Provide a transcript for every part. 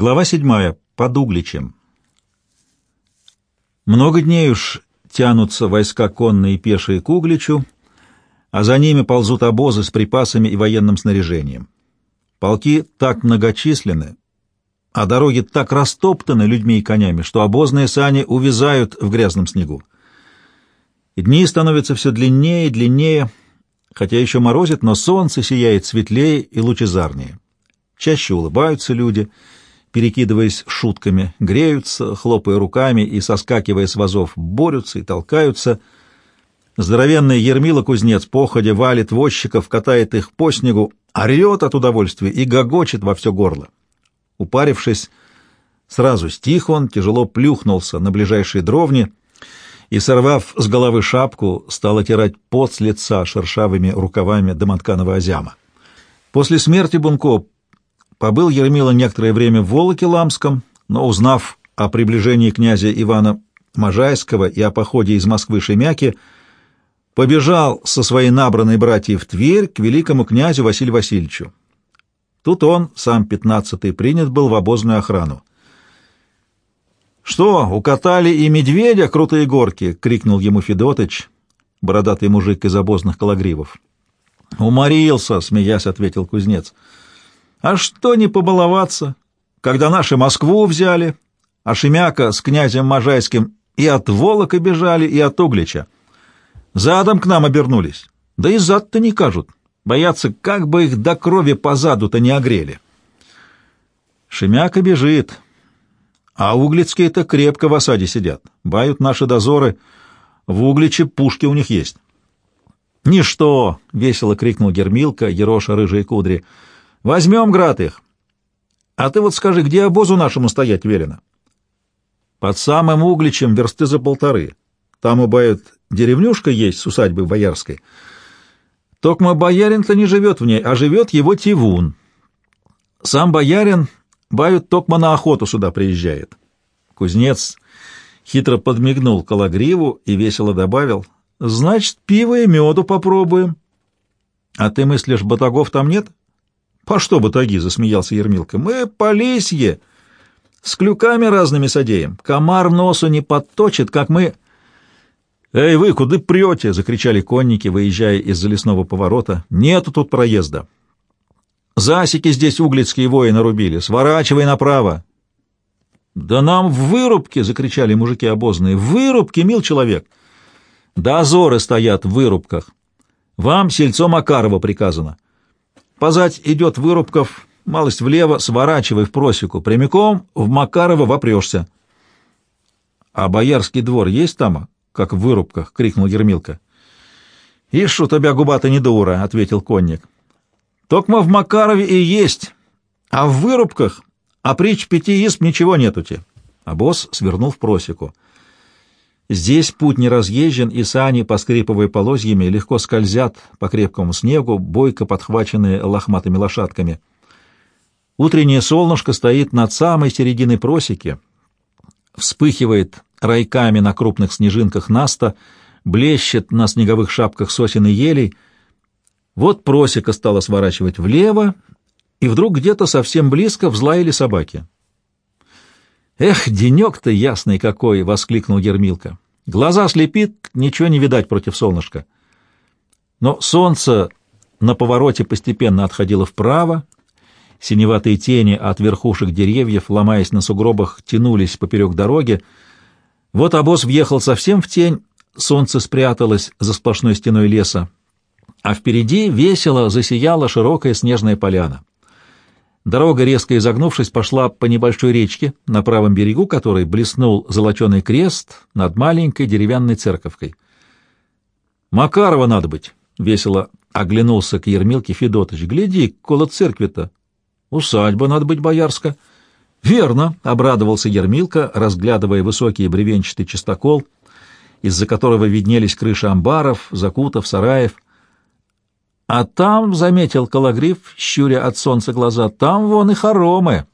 Глава седьмая. Под Угличем. Много дней уж тянутся войска конные и пешие к Угличу, а за ними ползут обозы с припасами и военным снаряжением. Полки так многочисленны, а дороги так растоптаны людьми и конями, что обозные сани увязают в грязном снегу. Дни становятся все длиннее и длиннее, хотя еще морозит, но солнце сияет светлее и лучезарнее. Чаще улыбаются люди — перекидываясь шутками, греются, хлопая руками и, соскакивая с вазов, борются и толкаются. Здоровенный Ермила-кузнец походя валит возчиков, катает их по снегу, орет от удовольствия и гогочет во все горло. Упарившись, сразу стих он, тяжело плюхнулся на ближайшие дровни и, сорвав с головы шапку, стал отирать пот с лица шершавыми рукавами домотканого озяма. После смерти Бунко Побыл Еремила некоторое время в Волоке-Ламском, но, узнав о приближении князя Ивана Можайского и о походе из Москвы Шемяки, побежал со своей набранной братьей в Тверь к великому князю Василию Васильевичу. Тут он, сам пятнадцатый, принят был в обозную охрану. «Что, укатали и медведя крутые горки?» — крикнул ему Федотыч, бородатый мужик из обозных калагривов. «Уморился», — смеясь, ответил кузнец. А что не побаловаться, когда наши Москву взяли, а Шемяка с князем Можайским и от Волока бежали, и от Углича. Задом к нам обернулись, да и зад-то не кажут, боятся, как бы их до крови по заду-то не огрели. Шемяка бежит, а углицкие-то крепко в осаде сидят, бают наши дозоры, в Угличе пушки у них есть. «Ничто!» — весело крикнул Гермилка, ероша рыжие кудри — Возьмем, град, их. А ты вот скажи, где обозу нашему стоять велено? Под самым Угличем версты за полторы. Там, убавит, деревнюшка есть с усадьбой Боярской. Токма боярин-то не живет в ней, а живет его Тивун. Сам боярин, бают, токма на охоту сюда приезжает. Кузнец хитро подмигнул Калагриву и весело добавил, «Значит, пиво и меду попробуем». «А ты мыслишь, батагов там нет?» «По что батаги?» — засмеялся Ермилка. «Мы полесье, с клюками разными садеем. Комар носу не подточит, как мы...» «Эй, вы, куда прете?» — закричали конники, выезжая из-за лесного поворота. «Нету тут проезда. Засеки здесь углицкие воины рубили. Сворачивай направо». «Да нам в вырубке!» — закричали мужики обозные. «В вырубке, мил человек!» «Дозоры стоят в вырубках. Вам, сельцо Макарова, приказано». Позать идет Вырубков, малость влево, сворачивай в просеку, прямиком в Макарова вопрешься. — А боярский двор есть там, как в Вырубках? — крикнул Ермилка. — Ишь, у тебя губа-то не дура, — ответил конник. — Токма в Макарове и есть, а в Вырубках, а притч пяти исп ничего нетути. А босс свернул в просеку. Здесь путь не разъезжен, и сани, поскрипывая полозьями, легко скользят по крепкому снегу, бойко подхваченные лохматыми лошадками. Утреннее солнышко стоит над самой серединой просеки, вспыхивает райками на крупных снежинках наста, блещет на снеговых шапках сосен и елей. Вот просека стала сворачивать влево, и вдруг где-то совсем близко взлаяли собаки. «Эх, денек-то ясный какой!» — воскликнул Ермилка. «Глаза слепит, ничего не видать против солнышка». Но солнце на повороте постепенно отходило вправо, синеватые тени от верхушек деревьев, ломаясь на сугробах, тянулись поперек дороги. Вот обоз въехал совсем в тень, солнце спряталось за сплошной стеной леса, а впереди весело засияла широкая снежная поляна. Дорога, резко изогнувшись, пошла по небольшой речке, на правом берегу которой блеснул золоченый крест над маленькой деревянной церковкой. «Макарова надо быть!» — весело оглянулся к Ермилке Федотыч. «Гляди, коло церкви-то! Усадьба надо быть боярска!» «Верно!» — обрадовался Ермилка, разглядывая высокий бревенчатый частокол, из-за которого виднелись крыши амбаров, закутов, сараев — а там, — заметил Калагриф, щуря от солнца глаза, — там вон и хоромы.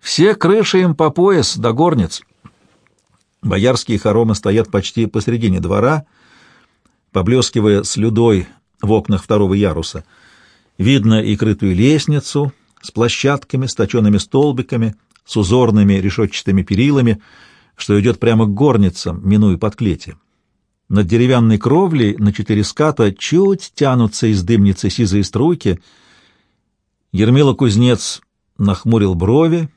Все крыши им по пояс до горниц. Боярские хоромы стоят почти посредине двора, поблескивая слюдой в окнах второго яруса. Видно и крытую лестницу с площадками, с точенными столбиками, с узорными решетчатыми перилами, что идет прямо к горницам, минуя подклети. Над деревянной кровлей на четыре ската чуть тянутся из дымницы сизые струйки. Ермила кузнец нахмурил брови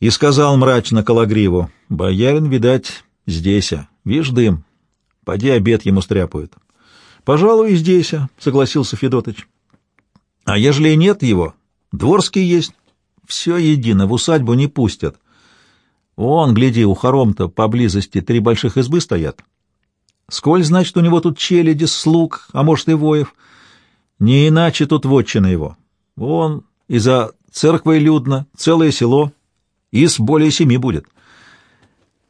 и сказал мрачно Калагриву, «Боярин, видать, здесь, а. Вишь дым, поди обед ему стряпают». «Пожалуй, здесь», — согласился Федотыч. «А ежели нет его, дворский есть. Все едино, в усадьбу не пустят. Вон, гляди, у хором-то поблизости три больших избы стоят. Сколь, значит, у него тут челяди, слуг, а может и воев. Не иначе тут вотчина его. Вон, и за церквой людно, целое село, из более семи будет».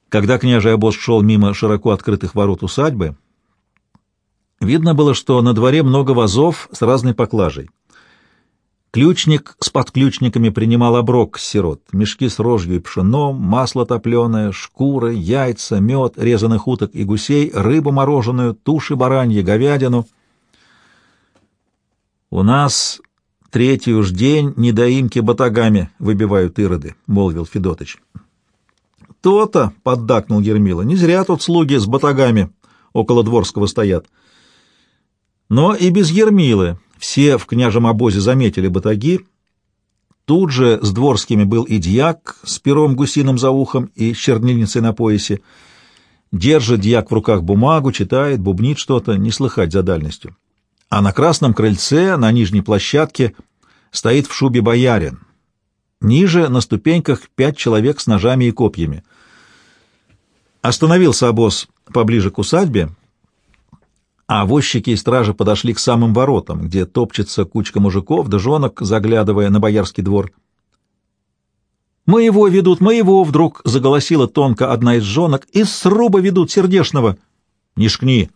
Когда княжий обоз шел мимо широко открытых ворот усадьбы, Видно было, что на дворе много вазов с разной поклажей. Ключник с подключниками принимал оброк сирот, мешки с рожью и пшеном, масло топленое, шкуры, яйца, мед, резаных уток и гусей, рыбу мороженую, туши бараньи, говядину. «У нас третий уж день недоимки батагами выбивают ироды», — молвил Федотыч. «То-то», — поддакнул Ермила, — «не зря тут слуги с батагами около Дворского стоят». Но и без Ермилы все в княжем обозе заметили батаги. Тут же с дворскими был и дьяк с пером гусиным за ухом и чернильницей на поясе. Держит дьяк в руках бумагу, читает, бубнит что-то, не слыхать за дальностью. А на красном крыльце, на нижней площадке, стоит в шубе боярин. Ниже, на ступеньках, пять человек с ножами и копьями. Остановился обоз поближе к усадьбе, а возчики и стражи подошли к самым воротам, где топчется кучка мужиков да жонок, заглядывая на боярский двор. «Моего ведут, моего!» — вдруг заголосила тонко одна из жонок. «Из сруба ведут сердешного!» «Не шкни!»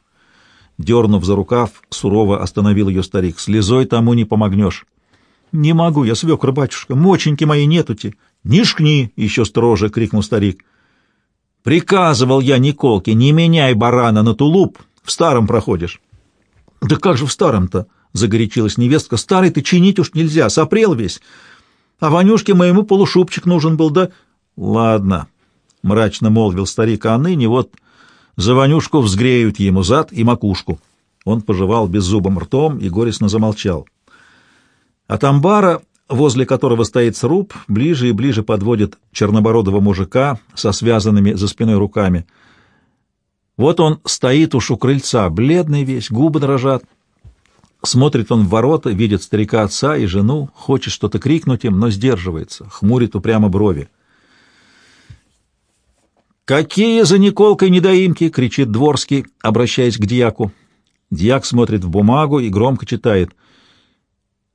Дернув за рукав, сурово остановил ее старик. «Слезой тому не помогнешь». «Не могу я, свекр, батюшка, моченьки моей нетути». «Не шкни!» — еще строже крикнул старик. «Приказывал я Николке, не меняй барана на тулуп, в старом проходишь. — Да как же в старом-то? — загорячилась невестка. — Старый ты чинить уж нельзя, сопрел весь. А Ванюшке моему полушубчик нужен был, да... — Ладно, — мрачно молвил старик, — а ныне вот за Ванюшку взгреют ему зад и макушку. Он пожевал беззубым ртом и горестно замолчал. От амбара, возле которого стоит сруб, ближе и ближе подводит чернобородого мужика со связанными за спиной руками — вот он стоит уж у крыльца, бледный весь, губы дрожат. Смотрит он в ворота, видит старика отца и жену, хочет что-то крикнуть им, но сдерживается, хмурит упрямо брови. «Какие за Николкой недоимки!» — кричит Дворский, обращаясь к дьяку. Дьяк смотрит в бумагу и громко читает.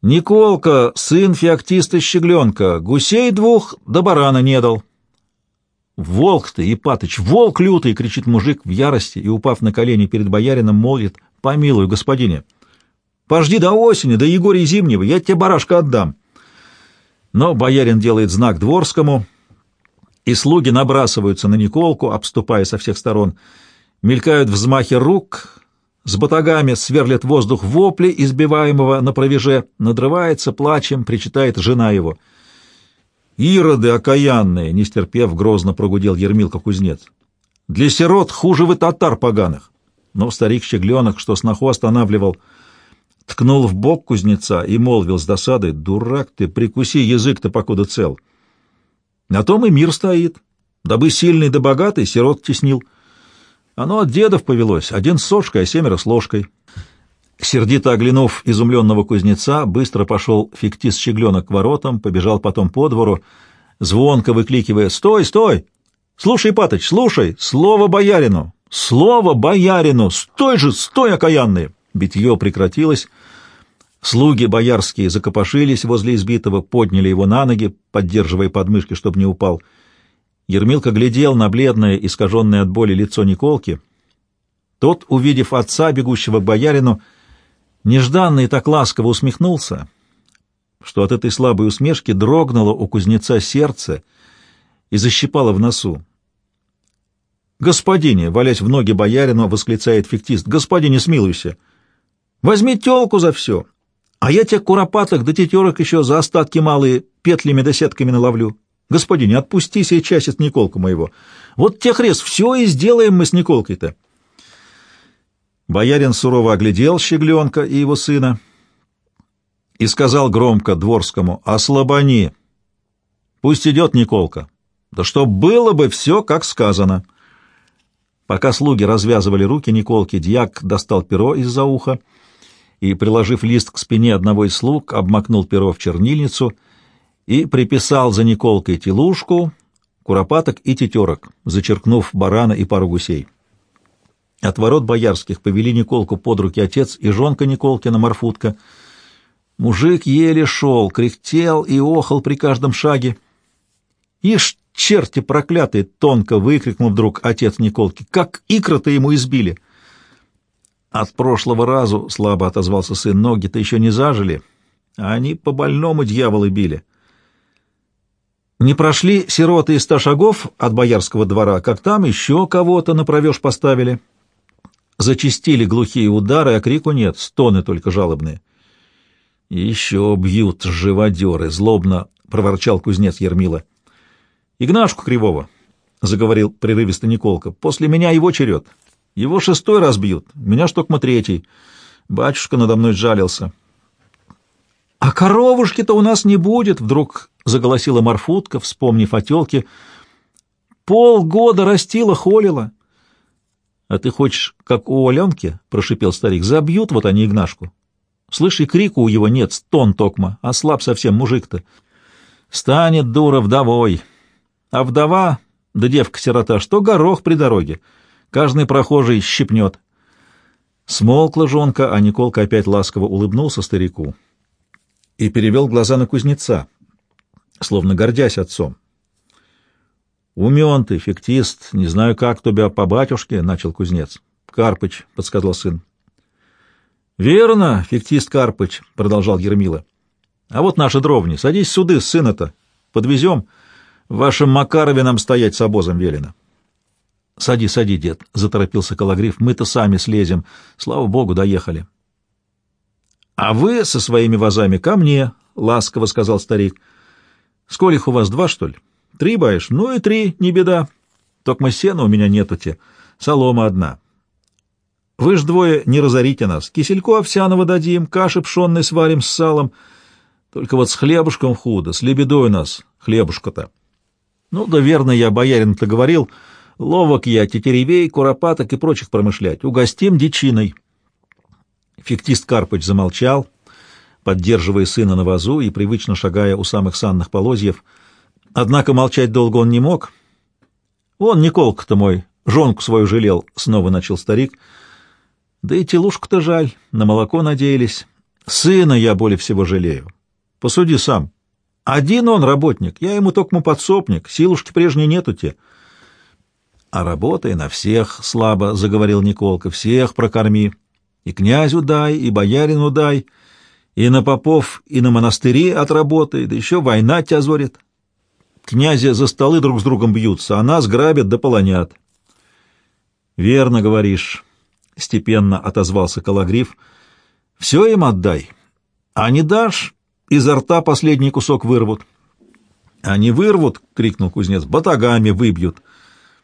«Николка, сын феоктиста-щегленка, гусей двух да барана не дал. «Волк ты, Ипатыч, волк лютый!» — кричит мужик в ярости и, упав на колени перед боярином, молвит «Помилуй, господине! Пожди до осени, до Егория Зимнего, я тебе барашка отдам!» Но боярин делает знак Дворскому, и слуги набрасываются на Николку, обступая со всех сторон, мелькают взмахи рук, с батагами сверлят воздух вопли, избиваемого на провеже, надрывается, плачем, причитает жена его — «Ироды окаянные!» — не стерпев, грозно прогудел Ермилка кузнец. «Для сирот хуже вы татар поганых!» Но старик-щегленок, что сноху останавливал, ткнул в бок кузнеца и молвил с досадой, «Дурак ты, прикуси язык-то, покуда цел!» На том и мир стоит. Дабы сильный да богатый, сирот теснил. Оно от дедов повелось, один с сошкой, а семеро с ложкой. Сердито оглянув изумленного кузнеца, быстро пошел фиктис-щегленок к воротам, побежал потом по двору, звонко выкликивая «Стой, стой! Слушай, Паточ, слушай! Слово боярину! Слово боярину! Стой же, стой, окаянный!» Битье прекратилось. Слуги боярские закопошились возле избитого, подняли его на ноги, поддерживая подмышки, чтобы не упал. Ермилка глядел на бледное, искаженное от боли лицо Николки. Тот, увидев отца, бегущего к боярину, — Нежданно и так ласково усмехнулся, что от этой слабой усмешки дрогнуло у кузнеца сердце и защипало в носу. «Господине!» — валясь в ноги боярину, восклицает фиктист. «Господине, смилуйся! Возьми телку за все! А я тех куропаток да тетерок еще за остатки малые петлями да сетками наловлю. Господин, отпусти сейчас от Николку моего. Вот тех рез все и сделаем мы с Николкой-то. Боярин сурово оглядел щегленка и его сына и сказал громко Дворскому «Ослабони! Пусть идет Николка! Да чтоб было бы все, как сказано!» Пока слуги развязывали руки Николки, дьяк достал перо из-за уха и, приложив лист к спине одного из слуг, обмакнул перо в чернильницу и приписал за Николкой телушку, куропаток и тетерок, зачеркнув барана и пару гусей. От ворот боярских повели Николку под руки отец и жонка Николкина, Марфутка. Мужик еле шел, кряхтел и охал при каждом шаге. «Ишь, черти проклятые!» — тонко выкрикнул вдруг отец Николки. «Как икры-то ему избили!» От прошлого разу, — слабо отозвался сын, — ноги-то еще не зажили, а они по больному дьяволы били. Не прошли сироты и ста шагов от боярского двора, как там еще кого-то на поставили. Зачистили глухие удары, а крику нет, стоны только жалобные. — Еще бьют живодеры, — злобно проворчал кузнец Ермила. — Игнашку Кривого, — заговорил прерывисто Николка, — после меня его черед. Его шестой раз бьют, меня штокма третий. Батюшка надо мной сжалился. — А коровушки-то у нас не будет, — вдруг заголосила Марфутка, вспомнив о телке. — Полгода растила, холила. — А ты хочешь, как у Аленки? — прошипел старик. — Забьют вот они Игнашку. Слышь, и крику у его нет, стон токма, а слаб совсем мужик-то. Станет дура вдовой. А вдова, да девка-сирота, что горох при дороге. Каждый прохожий щипнет. Смолкла жонка, а Николка опять ласково улыбнулся старику и перевел глаза на кузнеца, словно гордясь отцом. «Умен ты, фектист, не знаю, как тебя по батюшке», — начал кузнец. «Карпыч», — подсказал сын. «Верно, фектист Карпыч», — продолжал Ермила. «А вот наши дровни. Садись суды, сына-то. Подвезем. В вашем Макарове нам стоять с обозом велено». «Сади, сади, дед», — заторопился Калагриф. «Мы-то сами слезем. Слава богу, доехали». «А вы со своими вазами ко мне», — ласково сказал старик. «Сколих у вас, два, что ли? Три баешь? Ну и три, не беда. Только сена у меня нету-те. Солома одна. Вы ж двое не разорите нас. Кисельку овсяного дадим, каши пшенной сварим с салом. Только вот с хлебушком худо, с лебедой нас хлебушка-то. Ну да верно я, боярин-то говорил, ловок я тетеревей, куропаток и прочих промышлять. Угостим дичиной. Фектист Карпыч замолчал, поддерживая сына на вазу и привычно шагая у самых санных полозьев. Однако молчать долго он не мог. «Он, Николка-то мой, жонку свою жалел», — снова начал старик, — да и телушку-то жаль, на молоко надеялись. Сына я более всего жалею. Посуди сам. Один он работник, я ему только подсопник, силушки прежней нету те. А работай на всех, слабо заговорил Николка, всех прокорми. И князю дай, и боярину дай, и на попов, и на монастыри отработай, да еще война тебя зорит. Князя за столы друг с другом бьются, а нас грабят да полонят. Верно говоришь. — степенно отозвался Калагриф. — Все им отдай. А не дашь, изо рта последний кусок вырвут. — Они вырвут, — крикнул кузнец, — батагами выбьют.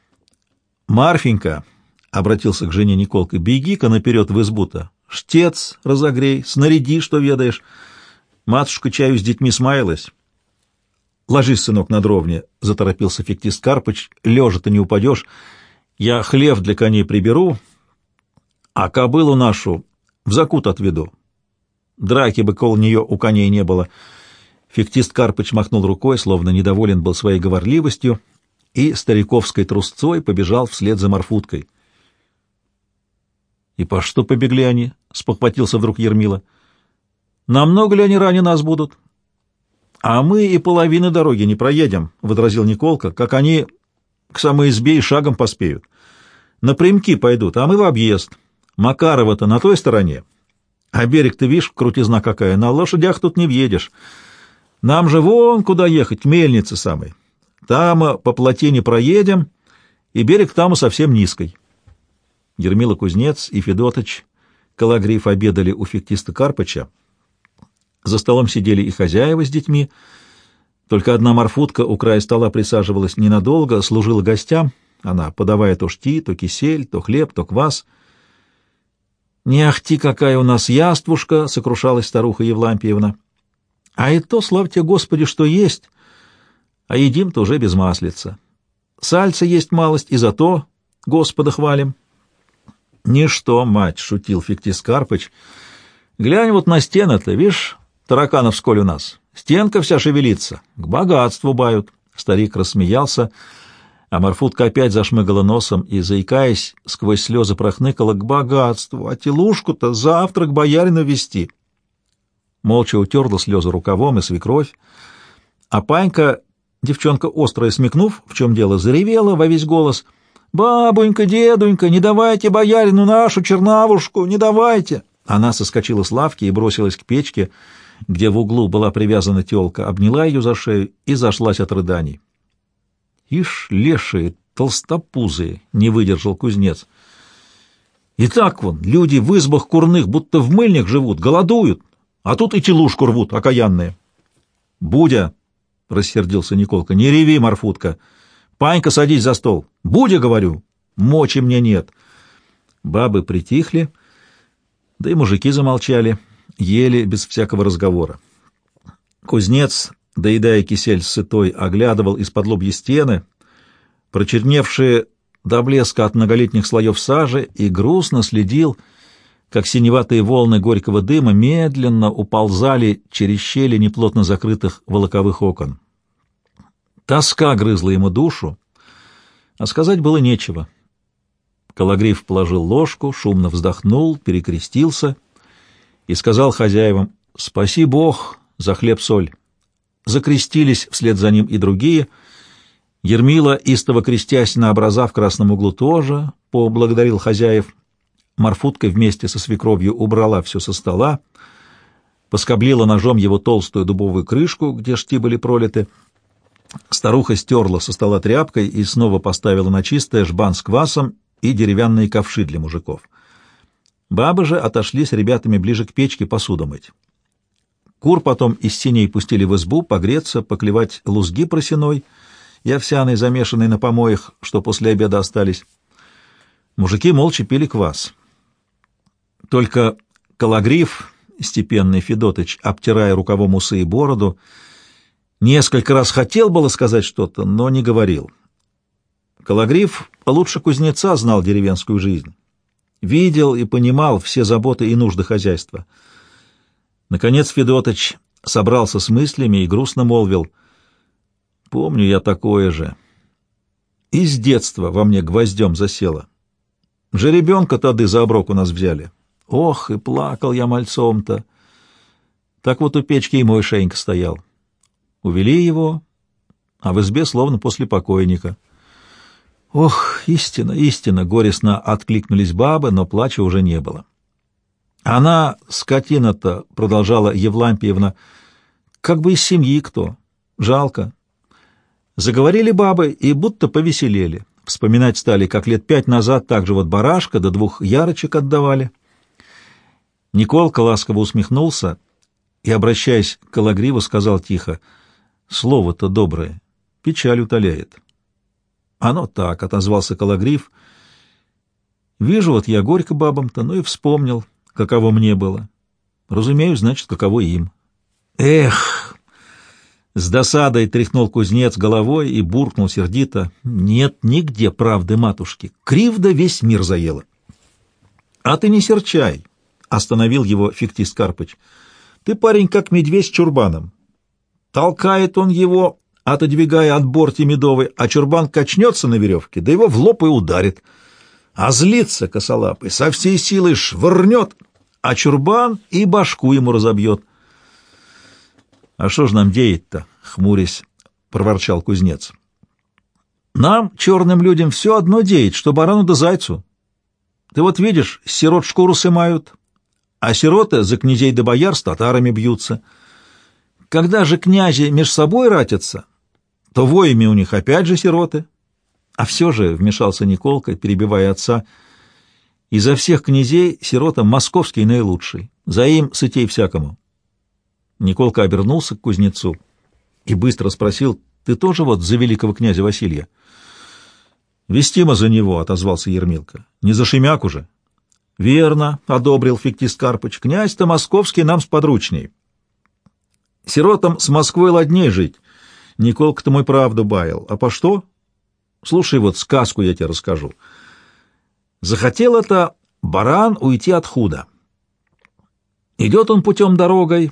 — Марфенька, — обратился к жене Николка, — беги-ка наперед в избу-то. Штец разогрей, снаряди, что ведаешь. Матушка чаю с детьми смаялась. — Ложись, сынок, на дровне, — заторопился фектист Карпыч, — лежа-то не упадешь. Я хлев для коней приберу, а кобылу нашу в закут отведу. Драки бы кол нее у коней не было. Фектист Карпыч махнул рукой, словно недоволен был своей говорливостью, и стариковской трусцой побежал вслед за Марфуткой. — И по что побегли они? — спохватился вдруг Ермила. — Намного ли они ранее нас будут? — А мы и половины дороги не проедем, — возразил Николка, — как они к самой избе и шагом поспеют. Напрямки пойдут, а мы в объезд. — Макарова-то на той стороне. А берег-то, видишь, крутизна какая, на лошадях тут не въедешь. Нам же вон куда ехать, к мельнице самой. Там по плотине проедем, и берег там совсем низкий. Ермила Кузнец и Федотыч Калагриф обедали у фектиста Карпыча, За столом сидели и хозяева с детьми. Только одна морфутка у края стола присаживалась ненадолго, служила гостям. Она, подавая то шти, то кисель, то хлеб, то квас. «Не ахти, какая у нас яствушка!» — сокрушалась старуха Евлампиевна. «А и то, славьте Господи, что есть, а едим-то уже без маслица. Сальца есть малость, и зато Господа хвалим». «Ничто, мать!» — шутил Фиктис Карпыч. «Глянь вот на стены-то, видишь, тараканов сколь у нас. Стенка вся шевелится, к богатству бают». Старик рассмеялся, а Марфутка опять зашмыгала носом и, заикаясь, сквозь слезы прохныкала к богатству, а телушку-то завтра к боярину вести. Молча утерла слезы рукавом и свекровь, а Панька, девчонка острая смекнув, в чем дело, заревела во весь голос — «Бабунька, дедунька, не давайте боярину нашу чернавушку, не давайте!» Она соскочила с лавки и бросилась к печке, где в углу была привязана телка, обняла ее за шею и зашлась от рыданий. «Ишь, лешие, толстопузые!» — не выдержал кузнец. «И так вон, люди в избах курных будто в мыльник живут, голодуют, а тут и телушку рвут, окаянные». «Будя!» — рассердился Николка. «Не реви, Марфутка!» Панька, садись за стол. Будя, говорю. Мочи мне нет. Бабы притихли, да и мужики замолчали, ели без всякого разговора. Кузнец, доедая кисель сытой, оглядывал из-под лобья стены, прочерневшие до блеска от многолетних слоев сажи, и грустно следил, как синеватые волны горького дыма медленно уползали через щели неплотно закрытых волоковых окон. Тоска грызла ему душу, а сказать было нечего. Калагриф положил ложку, шумно вздохнул, перекрестился и сказал хозяевам «Спаси Бог за хлеб-соль». Закрестились вслед за ним и другие. Ермила, истово крестясь на образа в красном углу, тоже поблагодарил хозяев. Марфутка вместе со свекровью убрала все со стола, поскоблила ножом его толстую дубовую крышку, где шти были пролиты — Старуха стерла со стола тряпкой и снова поставила на чистое жбан с квасом и деревянные ковши для мужиков. Бабы же отошли с ребятами ближе к печке посуду мыть. Кур потом из синей пустили в избу погреться, поклевать лузги просеной и овсяной, замешанной на помоях, что после обеда остались. Мужики молча пили квас. Только Калагриф, степенный Федотыч, обтирая рукавом усы и бороду, Несколько раз хотел было сказать что-то, но не говорил. Калагриф лучше кузнеца знал деревенскую жизнь. Видел и понимал все заботы и нужды хозяйства. Наконец Федотыч собрался с мыслями и грустно молвил. «Помню я такое же. И с детства во мне гвоздем засело. Жеребенка тады за оброк у нас взяли. Ох, и плакал я мальцом-то. Так вот у печки и мой шейнка стоял. Увели его, а в избе словно после покойника. Ох, истина, истина, горестно откликнулись бабы, но плача уже не было. Она, скотина-то, продолжала Евлампиевна, как бы из семьи кто. Жалко. Заговорили бабы и будто повеселели. Вспоминать стали, как лет пять назад так же вот барашка до двух ярочек отдавали. Николка ласково усмехнулся и, обращаясь к Калагриву, сказал тихо — Слово-то доброе, печаль утоляет. Оно так, — отозвался Калагриф. Вижу вот я горько бабам-то, ну и вспомнил, каково мне было. Разумею, значит, каково им. Эх! С досадой тряхнул кузнец головой и буркнул сердито. Нет нигде правды матушки. Кривда весь мир заела. А ты не серчай, — остановил его Фиктис Карпыч. Ты, парень, как медведь с чурбаном. Толкает он его, отодвигая от борти медовой, а чурбан качнется на веревке, да его в лоб и ударит. А злится косолапый, со всей силы швырнет, а чурбан и башку ему разобьет. — А что ж нам деять-то? — хмурясь, проворчал кузнец. — Нам, черным людям, все одно деять, что барану да зайцу. Ты вот видишь, сирот шкуру сымают, а сироты за князей да бояр с татарами бьются — когда же князи меж собой ратятся, то воями у них опять же сироты. А все же, — вмешался Николка, перебивая отца, — изо всех князей сирота московский наилучший, за им сытей всякому. — Николка обернулся к кузнецу и быстро спросил, «Ты тоже вот за великого князя Василия?» «Вестимо за него», — отозвался Ермилка. «Не за Шемяку же». «Верно», — одобрил Фиктис Карпыч. «Князь-то московский нам сподручней. Сиротам с Москвой ладней жить. Николка-то мой правду баял. А по что? Слушай, вот сказку я тебе расскажу. Захотел это баран уйти от худа. Идет он путем дорогой,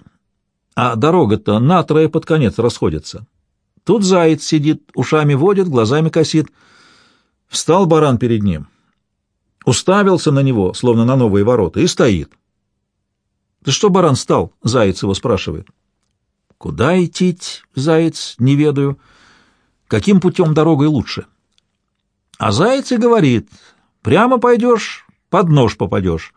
а дорога-то натрое под конец расходится. Тут заяц сидит, ушами водит, глазами косит. Встал баран перед ним, уставился на него, словно на новые ворота, и стоит. — Ты что, баран, стал? — заяц его спрашивает. — Куда идти, заяц, не ведаю. Каким путем дорогой лучше? А заяц и говорит, прямо пойдешь, под нож попадешь.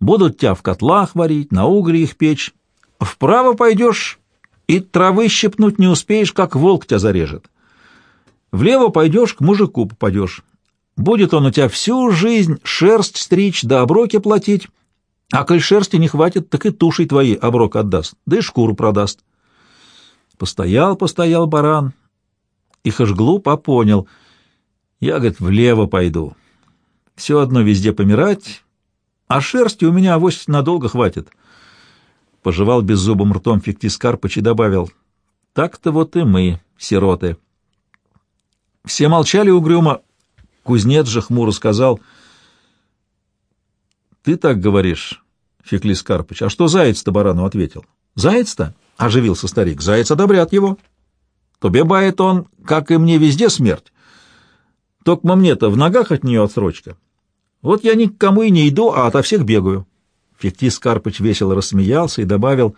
Будут тебя в котлах варить, на угре их печь. Вправо пойдешь, и травы щепнуть не успеешь, как волк тебя зарежет. Влево пойдешь, к мужику попадешь. Будет он у тебя всю жизнь шерсть стричь да оброки платить, а коль шерсти не хватит, так и тушей твои оброк отдаст, да и шкуру продаст. Постоял, постоял баран, и Хашглуп понял. Я, говорит, влево пойду. Все одно везде помирать, а шерсти у меня авось надолго хватит. Пожевал беззубым ртом Фиктис Карпыч и добавил, так-то вот и мы, сироты. Все молчали угрюмо. Кузнец же хмуро сказал, «Ты так говоришь, Феклис Карпыч, а что заяц-то барану ответил?» «Заяц-то?» — оживился старик. «Заяц одобрят его. Тебе бает он, как и мне, везде смерть. Только мне-то в ногах от нее отсрочка. Вот я ни к кому и не иду, а ото всех бегаю». Фектис Карпыч весело рассмеялся и добавил,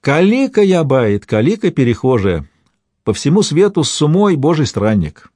«Калика я бает, калика перехожая, по всему свету с сумой божий странник».